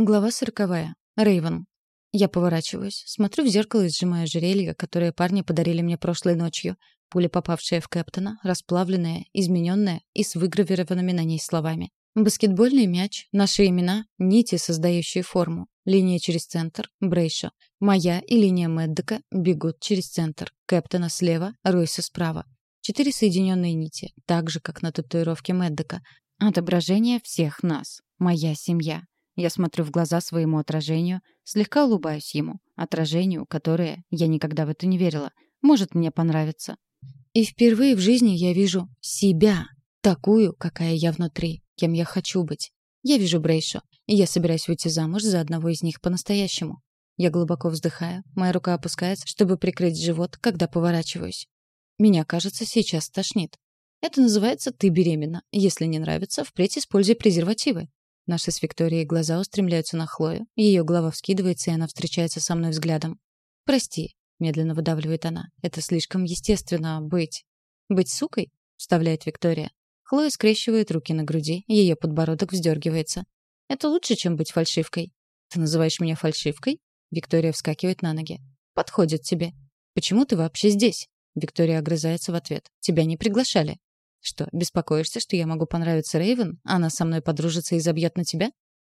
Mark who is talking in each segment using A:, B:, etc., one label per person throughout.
A: Глава сороковая. Рейвен. Я поворачиваюсь, смотрю в зеркало и сжимаю ожерелье, которое парни подарили мне прошлой ночью. Пуля, попавшая в Кэптона, расплавленная, измененная и с выгравированными на ней словами. Баскетбольный мяч, наши имена, нити, создающие форму. Линия через центр, Брейша. Моя и линия Мэддека бегут через центр. Кэптона слева, Ройса справа. Четыре соединенные нити, так же, как на татуировке Мэддека. Отображение всех нас. Моя семья. Я смотрю в глаза своему отражению, слегка улыбаюсь ему. Отражению, которое, я никогда в это не верила, может мне понравиться. И впервые в жизни я вижу себя, такую, какая я внутри, кем я хочу быть. Я вижу Брейшо, и я собираюсь выйти замуж за одного из них по-настоящему. Я глубоко вздыхаю, моя рука опускается, чтобы прикрыть живот, когда поворачиваюсь. Меня, кажется, сейчас тошнит. Это называется «ты беременна». Если не нравится, впредь используй презервативы. Наши с Викторией глаза устремляются на Хлою. Ее голова вскидывается, и она встречается со мной взглядом. «Прости», — медленно выдавливает она. «Это слишком естественно быть...» «Быть сукой?» — вставляет Виктория. Хлоя скрещивает руки на груди, ее подбородок вздергивается. «Это лучше, чем быть фальшивкой». «Ты называешь меня фальшивкой?» Виктория вскакивает на ноги. «Подходит тебе». «Почему ты вообще здесь?» Виктория огрызается в ответ. «Тебя не приглашали». Что, беспокоишься, что я могу понравиться Рейвен? Она со мной подружится и забьет на тебя?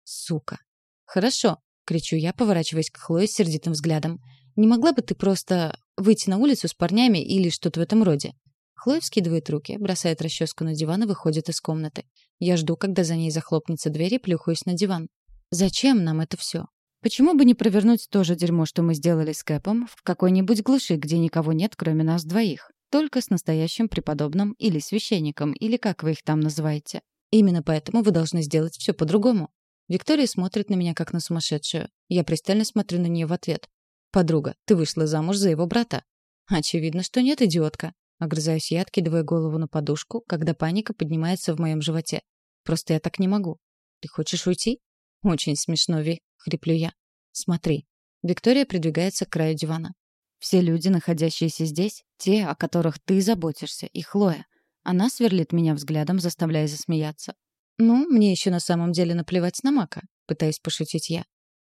A: Сука. Хорошо, кричу я, поворачиваясь к Хлое с сердитым взглядом. Не могла бы ты просто выйти на улицу с парнями или что-то в этом роде? Хлоя вскидывает руки, бросает расческу на диван и выходит из комнаты. Я жду, когда за ней захлопнется дверь и плюхаюсь на диван. Зачем нам это все? Почему бы не провернуть то же дерьмо, что мы сделали с Кэпом, в какой-нибудь глуши, где никого нет, кроме нас двоих? Только с настоящим преподобным или священником, или как вы их там называете. Именно поэтому вы должны сделать все по-другому. Виктория смотрит на меня как на сумасшедшую. Я пристально смотрю на нее в ответ. «Подруга, ты вышла замуж за его брата». «Очевидно, что нет, идиотка». Огрызаюсь я, откидывая голову на подушку, когда паника поднимается в моем животе. «Просто я так не могу». «Ты хочешь уйти?» «Очень смешно, Ви», — хриплю я. «Смотри». Виктория придвигается к краю дивана. Все люди, находящиеся здесь, те, о которых ты заботишься, и Хлоя. Она сверлит меня взглядом, заставляя засмеяться. «Ну, мне еще на самом деле наплевать на Мака», — пытаюсь пошутить я.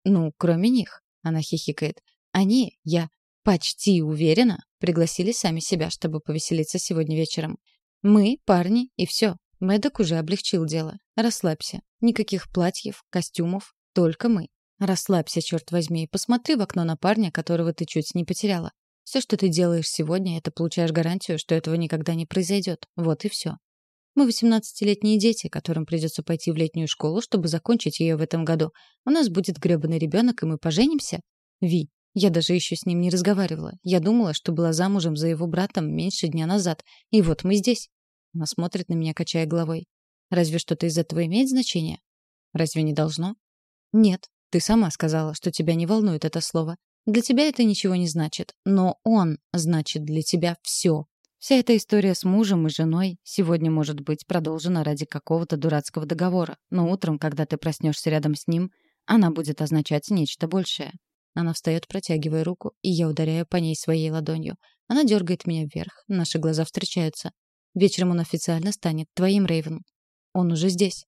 A: «Ну, кроме них», — она хихикает. «Они, я почти уверена, пригласили сами себя, чтобы повеселиться сегодня вечером. Мы, парни, и все. Мэддок уже облегчил дело. Расслабься. Никаких платьев, костюмов, только мы. Расслабься, черт возьми, и посмотри в окно на парня, которого ты чуть не потеряла. Все, что ты делаешь сегодня, это получаешь гарантию, что этого никогда не произойдет. Вот и все. Мы восемнадцатилетние дети, которым придется пойти в летнюю школу, чтобы закончить ее в этом году. У нас будет гребаный ребенок, и мы поженимся? Ви, я даже еще с ним не разговаривала. Я думала, что была замужем за его братом меньше дня назад. И вот мы здесь. Она смотрит на меня, качая головой. Разве что-то из этого имеет значение? Разве не должно? Нет, ты сама сказала, что тебя не волнует это слово. Для тебя это ничего не значит, но он значит для тебя все. Вся эта история с мужем и женой сегодня может быть продолжена ради какого-то дурацкого договора, но утром, когда ты проснешься рядом с ним, она будет означать нечто большее. Она встает, протягивая руку, и я ударяю по ней своей ладонью. Она дергает меня вверх, наши глаза встречаются. Вечером он официально станет твоим, Рейвен. Он уже здесь.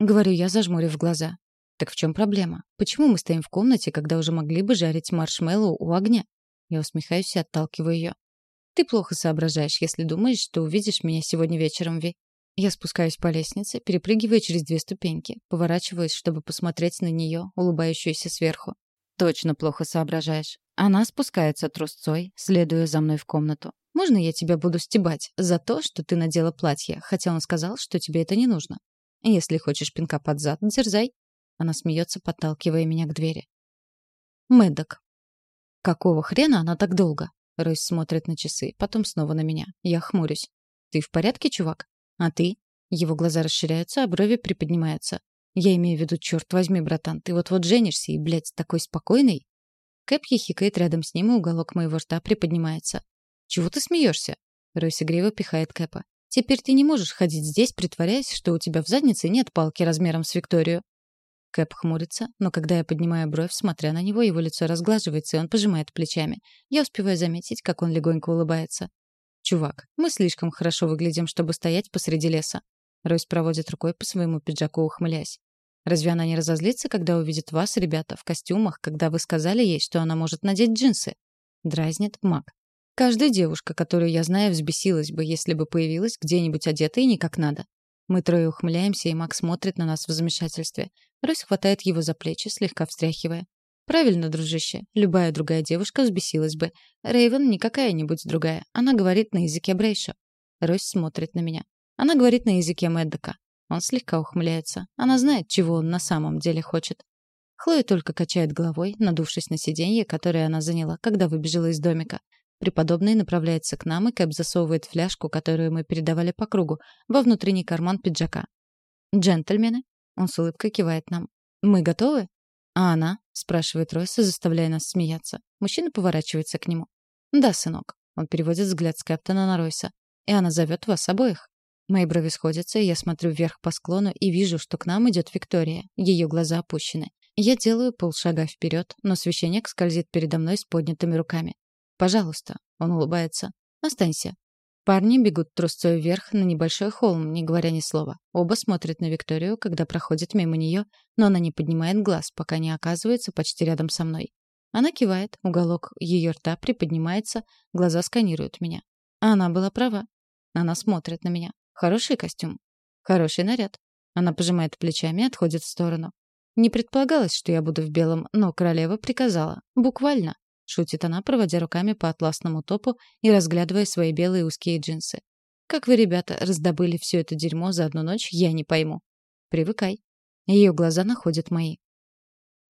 A: Говорю я, зажмурив глаза. Так в чем проблема? Почему мы стоим в комнате, когда уже могли бы жарить маршмеллоу у огня? Я усмехаюсь и отталкиваю ее. Ты плохо соображаешь, если думаешь, что увидишь меня сегодня вечером, Ви. Я спускаюсь по лестнице, перепрыгивая через две ступеньки, поворачиваюсь, чтобы посмотреть на нее, улыбающуюся сверху. Точно плохо соображаешь. Она спускается трусцой, следуя за мной в комнату. Можно я тебя буду стебать за то, что ты надела платье, хотя он сказал, что тебе это не нужно? Если хочешь пинка под зад, дерзай. Она смеется, подталкивая меня к двери. Мэддок. Какого хрена она так долго? Ройс смотрит на часы, потом снова на меня. Я хмурюсь. Ты в порядке, чувак? А ты? Его глаза расширяются, а брови приподнимаются. Я имею в виду, черт возьми, братан, ты вот-вот женишься и, блядь, такой спокойный. Кэп хихикает рядом с ним, и уголок моего рта приподнимается. Чего ты смеешься? Ройс игриво пихает Кэпа. Теперь ты не можешь ходить здесь, притворяясь, что у тебя в заднице нет палки размером с Викторию. Кэп хмурится, но когда я поднимаю бровь, смотря на него, его лицо разглаживается, и он пожимает плечами. Я успеваю заметить, как он легонько улыбается. «Чувак, мы слишком хорошо выглядим, чтобы стоять посреди леса». Ройс проводит рукой по своему пиджаку, ухмыляясь. Разве она не разозлится, когда увидит вас, ребята, в костюмах, когда вы сказали ей, что она может надеть джинсы? Дразнит Мак. Каждая девушка, которую я знаю, взбесилась бы, если бы появилась где-нибудь одетая не как надо. Мы трое ухмыляемся, и Мак смотрит на нас в замешательстве. Рось хватает его за плечи, слегка встряхивая. Правильно, дружище. Любая другая девушка взбесилась бы. Рейвен не какая-нибудь другая. Она говорит на языке Брейша. Рось смотрит на меня. Она говорит на языке Мэддока. Он слегка ухмыляется. Она знает, чего он на самом деле хочет. Хлоя только качает головой, надувшись на сиденье, которое она заняла, когда выбежала из домика. Преподобный направляется к нам, и Кэп засовывает фляжку, которую мы передавали по кругу, во внутренний карман пиджака. «Джентльмены?» Он с улыбкой кивает нам. «Мы готовы?» «А она?» — спрашивает Ройса, заставляя нас смеяться. Мужчина поворачивается к нему. «Да, сынок». Он переводит взгляд с Кэптона на Ройса. «И она зовет вас обоих». Мои брови сходятся, и я смотрю вверх по склону и вижу, что к нам идет Виктория. Ее глаза опущены. Я делаю полшага вперед, но священник скользит передо мной с поднятыми руками. «Пожалуйста», — он улыбается. «Останься». Парни бегут трусцой вверх на небольшой холм, не говоря ни слова. Оба смотрят на Викторию, когда проходят мимо нее, но она не поднимает глаз, пока не оказывается почти рядом со мной. Она кивает, уголок ее рта приподнимается, глаза сканируют меня. А она была права. Она смотрит на меня. Хороший костюм. Хороший наряд. Она пожимает плечами и отходит в сторону. Не предполагалось, что я буду в белом, но королева приказала. Буквально. Шутит она, проводя руками по атласному топу и разглядывая свои белые узкие джинсы. Как вы, ребята, раздобыли все это дерьмо за одну ночь, я не пойму. Привыкай. Ее глаза находят мои.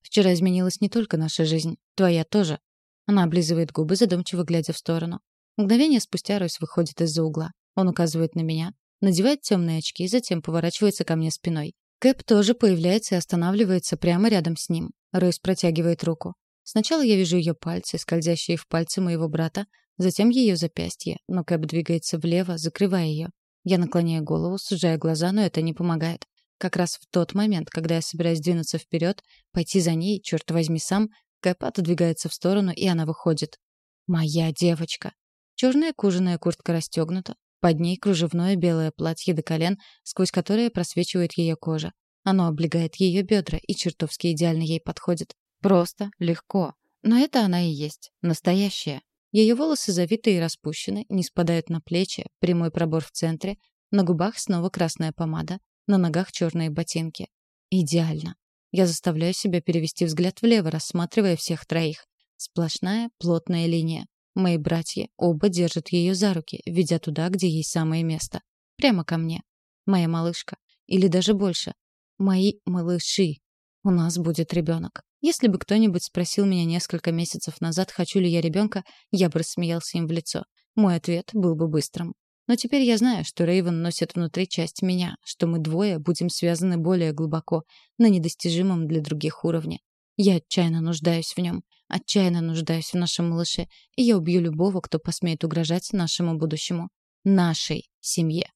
A: Вчера изменилась не только наша жизнь, твоя тоже. Она облизывает губы, задумчиво глядя в сторону. Мгновение спустя Ройс выходит из-за угла. Он указывает на меня, надевает темные очки, затем поворачивается ко мне спиной. Кэп тоже появляется и останавливается прямо рядом с ним. Ройс протягивает руку. Сначала я вижу ее пальцы, скользящие в пальцы моего брата, затем ее запястье, но Кэп двигается влево, закрывая ее. Я наклоняю голову, сужая глаза, но это не помогает. Как раз в тот момент, когда я собираюсь двинуться вперед, пойти за ней, черт возьми сам, Кэп отодвигается в сторону, и она выходит. Моя девочка. Черная кожаная куртка расстегнута, под ней кружевное белое платье до колен, сквозь которое просвечивает ее кожа. Оно облегает ее бедра и чертовски идеально ей подходит. Просто, легко. Но это она и есть. Настоящая. Ее волосы завиты и распущены, не спадают на плечи, прямой пробор в центре, на губах снова красная помада, на ногах черные ботинки. Идеально. Я заставляю себя перевести взгляд влево, рассматривая всех троих. Сплошная, плотная линия. Мои братья оба держат ее за руки, ведя туда, где есть самое место. Прямо ко мне. Моя малышка. Или даже больше. Мои малыши. У нас будет ребенок. Если бы кто-нибудь спросил меня несколько месяцев назад, хочу ли я ребенка, я бы рассмеялся им в лицо. Мой ответ был бы быстрым. Но теперь я знаю, что Рейвен носит внутри часть меня, что мы двое будем связаны более глубоко, на недостижимом для других уровне. Я отчаянно нуждаюсь в нем, отчаянно нуждаюсь в нашем малыше, и я убью любого, кто посмеет угрожать нашему будущему, нашей семье.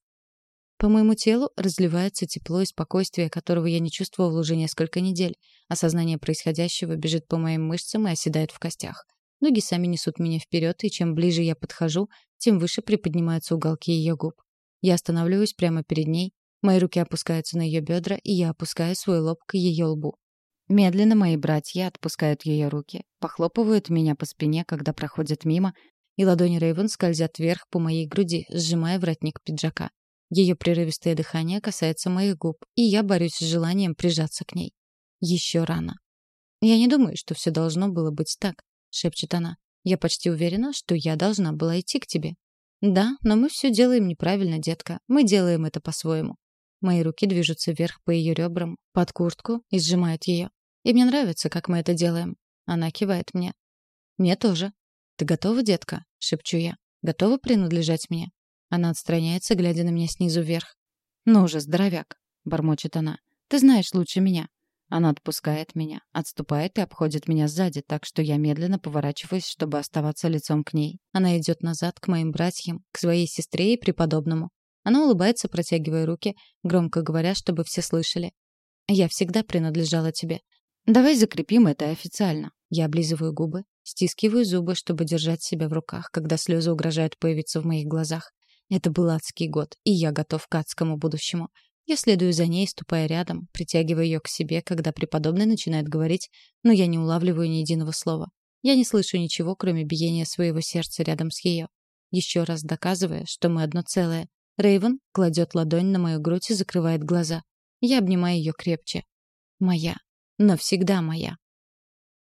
A: По моему телу разливается тепло и спокойствие, которого я не чувствовал уже несколько недель. Осознание происходящего бежит по моим мышцам и оседает в костях. Ноги сами несут меня вперед, и чем ближе я подхожу, тем выше приподнимаются уголки ее губ. Я останавливаюсь прямо перед ней, мои руки опускаются на ее бедра, и я опускаю свой лоб к ее лбу. Медленно мои братья отпускают ее руки, похлопывают меня по спине, когда проходят мимо, и ладони Рейвен скользят вверх по моей груди, сжимая воротник пиджака. Ее прерывистое дыхание касается моих губ, и я борюсь с желанием прижаться к ней. Еще рано. «Я не думаю, что все должно было быть так», — шепчет она. «Я почти уверена, что я должна была идти к тебе». «Да, но мы все делаем неправильно, детка. Мы делаем это по-своему». Мои руки движутся вверх по ее ребрам, под куртку и сжимают ее. И мне нравится, как мы это делаем. Она кивает мне. «Мне тоже». «Ты готова, детка?» — шепчу я. «Готова принадлежать мне?» Она отстраняется, глядя на меня снизу вверх. «Ну же, здоровяк!» — бормочет она. «Ты знаешь лучше меня». Она отпускает меня, отступает и обходит меня сзади, так что я медленно поворачиваюсь, чтобы оставаться лицом к ней. Она идет назад к моим братьям, к своей сестре и преподобному. Она улыбается, протягивая руки, громко говоря, чтобы все слышали. «Я всегда принадлежала тебе. Давай закрепим это официально». Я облизываю губы, стискиваю зубы, чтобы держать себя в руках, когда слезы угрожают появиться в моих глазах. Это был адский год, и я готов к адскому будущему. Я следую за ней, ступая рядом, притягивая ее к себе, когда преподобный начинает говорить, но я не улавливаю ни единого слова. Я не слышу ничего, кроме биения своего сердца рядом с ее. Еще раз доказывая, что мы одно целое. Рейвен кладет ладонь на мою грудь и закрывает глаза. Я обнимаю ее крепче. Моя. Навсегда моя.